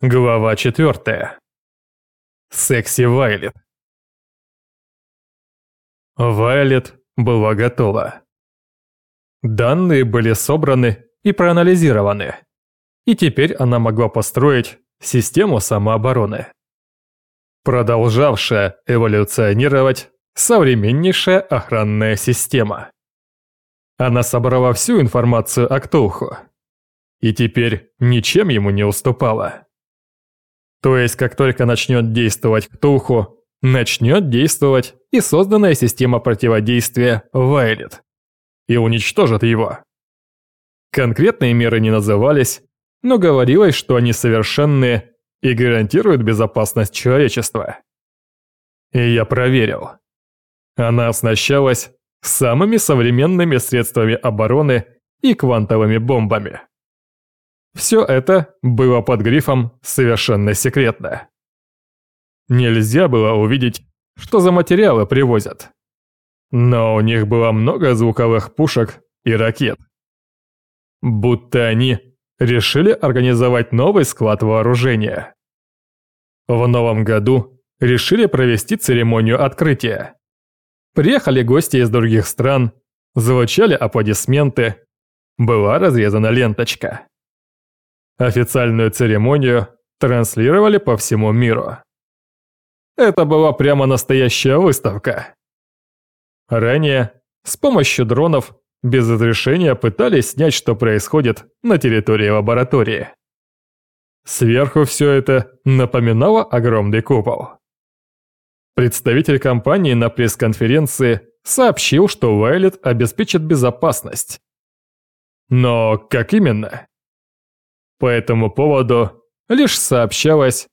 Глава 4. Секси Вайлет. Вайлет была готова. Данные были собраны и проанализированы, и теперь она могла построить систему самообороны, продолжавшая эволюционировать современнейшая охранная система. Она собрала всю информацию о Ктулху, и теперь ничем ему не уступала. То есть, как только начнет действовать Ктулху, начнет действовать и созданная система противодействия Вайлет. И уничтожит его. Конкретные меры не назывались, но говорилось, что они совершенные и гарантируют безопасность человечества. И я проверил. Она оснащалась самыми современными средствами обороны и квантовыми бомбами. Все это было под грифом «совершенно секретно». Нельзя было увидеть, что за материалы привозят. Но у них было много звуковых пушек и ракет. Будто они решили организовать новый склад вооружения. В новом году решили провести церемонию открытия. Приехали гости из других стран, звучали аплодисменты, была разрезана ленточка. Официальную церемонию транслировали по всему миру. Это была прямо настоящая выставка. Ранее с помощью дронов без разрешения пытались снять, что происходит на территории лаборатории. Сверху все это напоминало огромный купол. Представитель компании на пресс-конференции сообщил, что Вайлет обеспечит безопасность. Но как именно? По этому поводу лишь сообщалось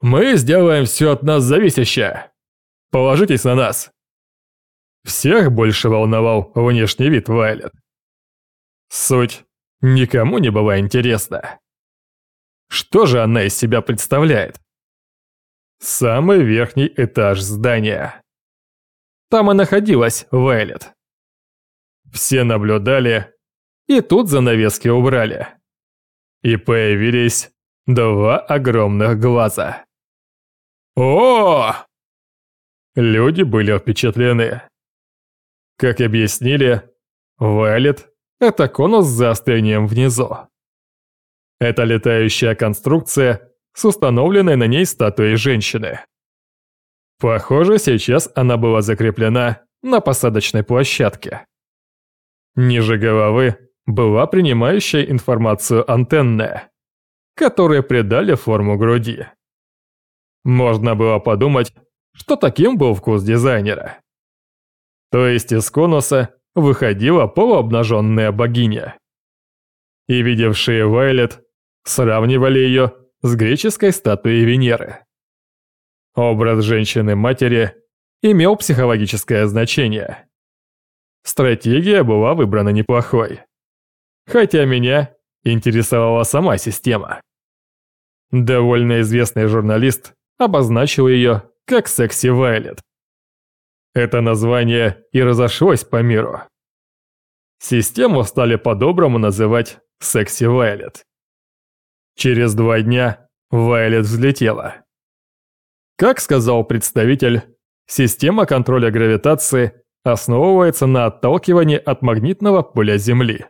«Мы сделаем все от нас зависящее. Положитесь на нас». Всех больше волновал внешний вид Вайлет. Суть никому не была интересна. Что же она из себя представляет? Самый верхний этаж здания. Там и находилась Вайлет. Все наблюдали, и тут занавески убрали и появились два огромных глаза. О! Люди были впечатлены. Как объяснили, Вайлет – это конус с заострением внизу. Это летающая конструкция с установленной на ней статуей женщины. Похоже, сейчас она была закреплена на посадочной площадке. Ниже головы была принимающая информацию антенная, которые придали форму груди. Можно было подумать, что таким был вкус дизайнера. То есть из конуса выходила полуобнаженная богиня. И видевшие Вайлет сравнивали ее с греческой статуей Венеры. Образ женщины-матери имел психологическое значение. Стратегия была выбрана неплохой хотя меня интересовала сама система. Довольно известный журналист обозначил ее как «Секси Вайлет». Это название и разошлось по миру. Систему стали по-доброму называть «Секси Вайлет». Через два дня Вайлет взлетела. Как сказал представитель, система контроля гравитации основывается на отталкивании от магнитного поля Земли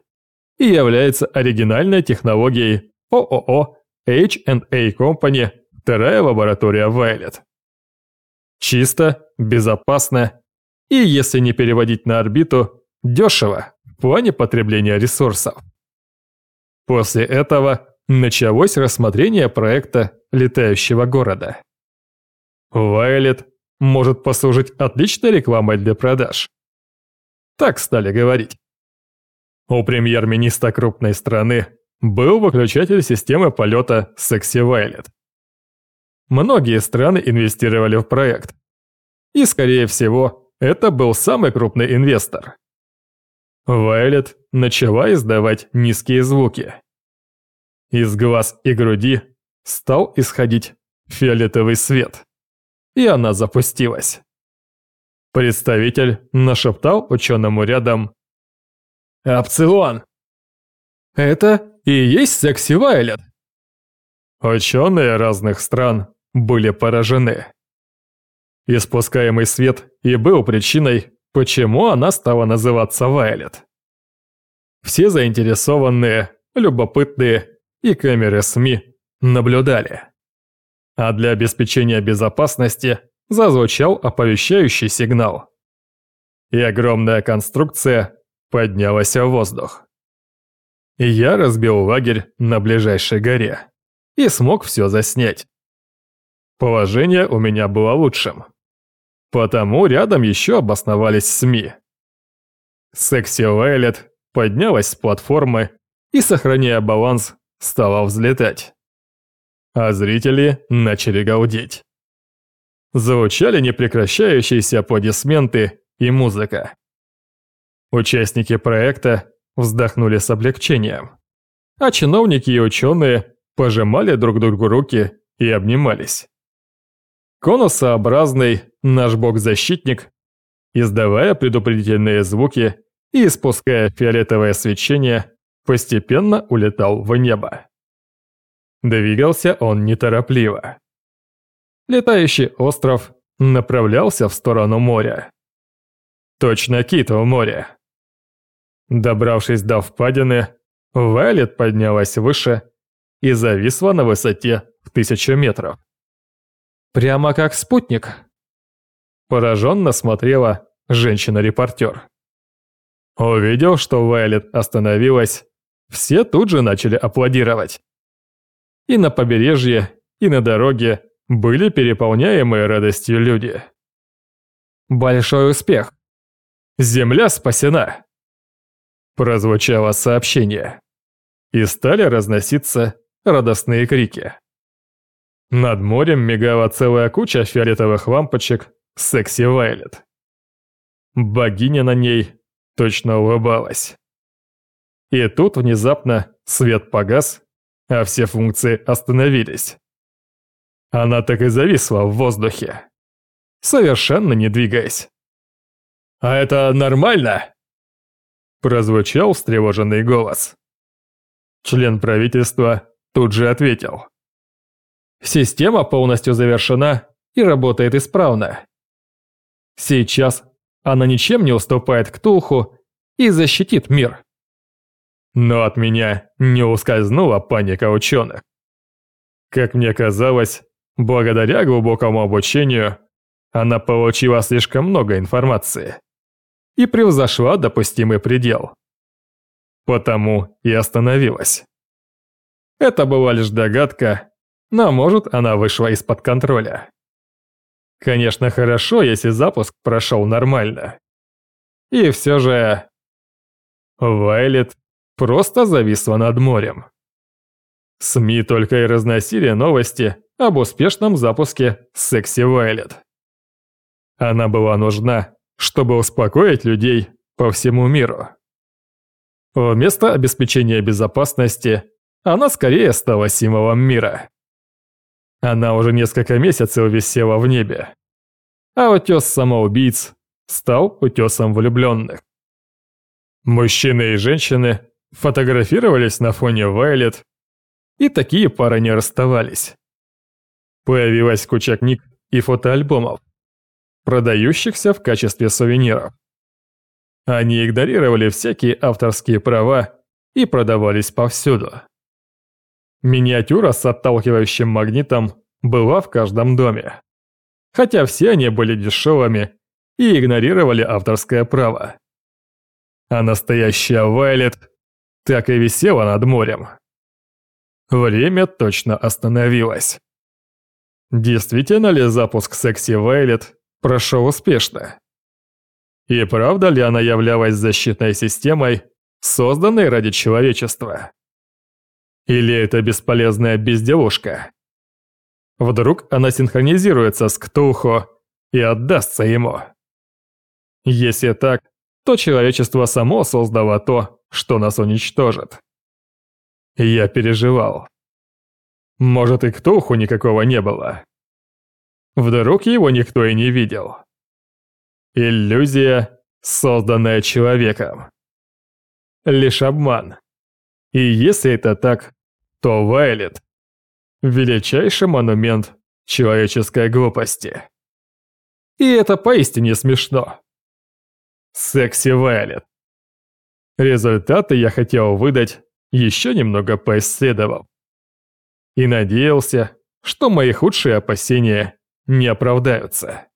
и является оригинальной технологией ООО H&A Company, вторая лаборатория Violet. Чисто, безопасно и, если не переводить на орбиту, дешево в плане потребления ресурсов. После этого началось рассмотрение проекта летающего города. Violet может послужить отличной рекламой для продаж. Так стали говорить. У премьер-министра крупной страны был выключатель системы полета Sexy Violet. Многие страны инвестировали в проект. И, скорее всего, это был самый крупный инвестор. Violet начала издавать низкие звуки. Из глаз и груди стал исходить фиолетовый свет. И она запустилась. Представитель нашептал ученому рядом Опцион. Это и есть секси Вайлет. Ученые разных стран были поражены. Испускаемый свет и был причиной, почему она стала называться Вайлет. Все заинтересованные, любопытные и камеры СМИ наблюдали. А для обеспечения безопасности зазвучал оповещающий сигнал. И огромная конструкция поднялась в воздух. Я разбил лагерь на ближайшей горе и смог все заснять. Положение у меня было лучшим. Потому рядом еще обосновались СМИ. Секси Вайлет поднялась с платформы и, сохраняя баланс, стала взлетать. А зрители начали гаудеть. Звучали непрекращающиеся аплодисменты и музыка. Участники проекта вздохнули с облегчением, а чиновники и ученые пожимали друг другу руки и обнимались. Конусообразный наш бог-защитник, издавая предупредительные звуки и испуская фиолетовое свечение, постепенно улетал в небо. Двигался он неторопливо. Летающий остров направлялся в сторону моря. Точно кит в море. Добравшись до впадины, Вайлет поднялась выше и зависла на высоте в тысячу метров. Прямо как спутник. Пораженно смотрела женщина-репортер. Увидел, что Вайлет остановилась, все тут же начали аплодировать. И на побережье, и на дороге были переполняемые радостью люди. Большой успех. Земля спасена. Прозвучало сообщение. И стали разноситься радостные крики. Над морем мигала целая куча фиолетовых лампочек «Секси Вайлет». Богиня на ней точно улыбалась. И тут внезапно свет погас, а все функции остановились. Она так и зависла в воздухе, совершенно не двигаясь. «А это нормально?» Прозвучал встревоженный голос. Член правительства тут же ответил. Система полностью завершена и работает исправно. Сейчас она ничем не уступает Ктулху и защитит мир. Но от меня не ускользнула паника ученых. Как мне казалось, благодаря глубокому обучению она получила слишком много информации и превзошла допустимый предел. Потому и остановилась. Это была лишь догадка, но может она вышла из-под контроля. Конечно, хорошо, если запуск прошел нормально. И все же... Вайлет просто зависла над морем. СМИ только и разносили новости об успешном запуске Секси Вайлет. Она была нужна, чтобы успокоить людей по всему миру. Вместо обеспечения безопасности она скорее стала символом мира. Она уже несколько месяцев висела в небе. А утес самоубийц стал утесом влюбленных. Мужчины и женщины фотографировались на фоне Вайлет, и такие пары не расставались. Появилась куча книг и фотоальбомов, продающихся в качестве сувениров. Они игнорировали всякие авторские права и продавались повсюду. Миниатюра с отталкивающим магнитом была в каждом доме. Хотя все они были дешевыми и игнорировали авторское право. А настоящая Вайлет так и висела над морем. Время точно остановилось. Действительно ли запуск Секси Вайлет прошел успешно? И правда ли она являлась защитной системой, созданной ради человечества? Или это бесполезная безделушка? Вдруг она синхронизируется с Ктулху и отдастся ему. Если так, то человечество само создало то, что нас уничтожит. Я переживал. Может и Ктулху никакого не было. Вдруг его никто и не видел. Иллюзия, созданная человеком. Лишь обман. И если это так, то Вайлет Величайший монумент человеческой глупости. И это поистине смешно. Секси Вайлет. Результаты я хотел выдать, еще немного поисследовав. И надеялся, что мои худшие опасения не оправдаются.